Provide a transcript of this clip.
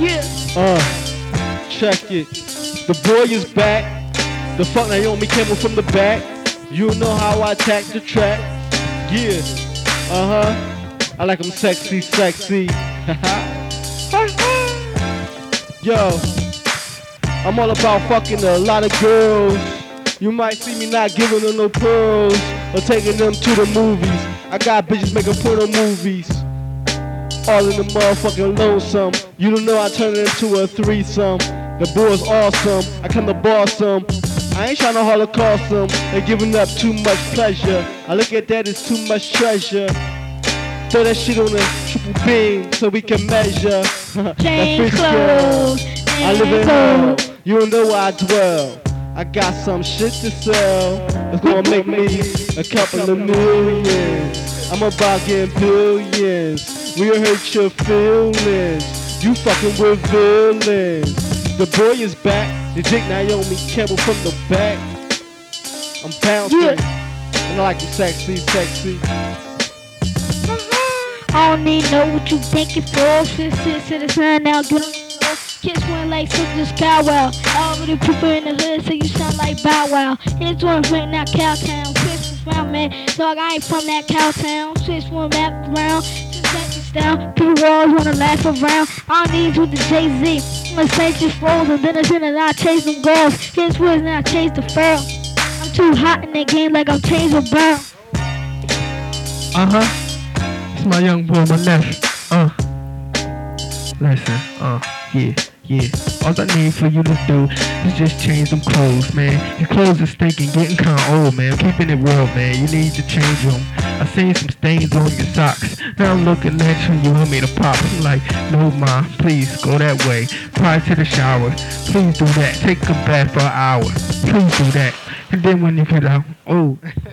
Yeah. Uh, check it. The boy is back. The fuck Naomi came from the back. You know how I attack the track. Yeah. Uh huh. I like 'em sexy, sexy. Yo. I'm all about fucking a lot of girls. You might see me not giving them no pearls or taking them to the movies. I got bitches making porno movies. All in the motherfucking lonesome. You don't know I turn it into a threesome. The boy's awesome. I come to boss them. I ain't trying to holocaust them. They're giving up too much pleasure. I look at that as too much treasure. Throw that shit on a triple beam so we can measure. Change clothes. I live in hell. You don't know where I dwell. I got some shit to sell. It's gonna make me a couple of millions. I'm about getting billions. We hurt your feelings. You fucking with villains. The boy is back. The Dick Naomi Campbell from the back. I'm bouncing. Yeah. And I like you sexy, sexy. Uh-huh. I don't need know what you thinking for. Sit, sit, sit the sun now, get on. Kiss one like Sister Sky Wow. All of the people in the hood say you sound like Bow Wow. It's one right now, Cowtown. This round, man. Dog, I ain't from that Cowtown. Switch one back around. This down. Two walls wanna laugh around. I don't need with the Jay-Z. Say just rolls and then in and I chase them girls. Here's words and I chase the furl. I'm too hot in that game like I'm Taser Burl. Uh huh. It's my young boy, my nephew. Uh. Listen, uh, yeah, yeah. All I need for you to do is just change them clothes, man. Your clothes are stinking, getting kinda old, man. Keeping it real, man. You need to change them. I seen some stains on your socks. Now I'm looking at you, you want me to pop. I'm like, no, ma, please go that way. Prior to the shower, please do that. Take a bath for an hour. Please do that. And then when you get out, oh.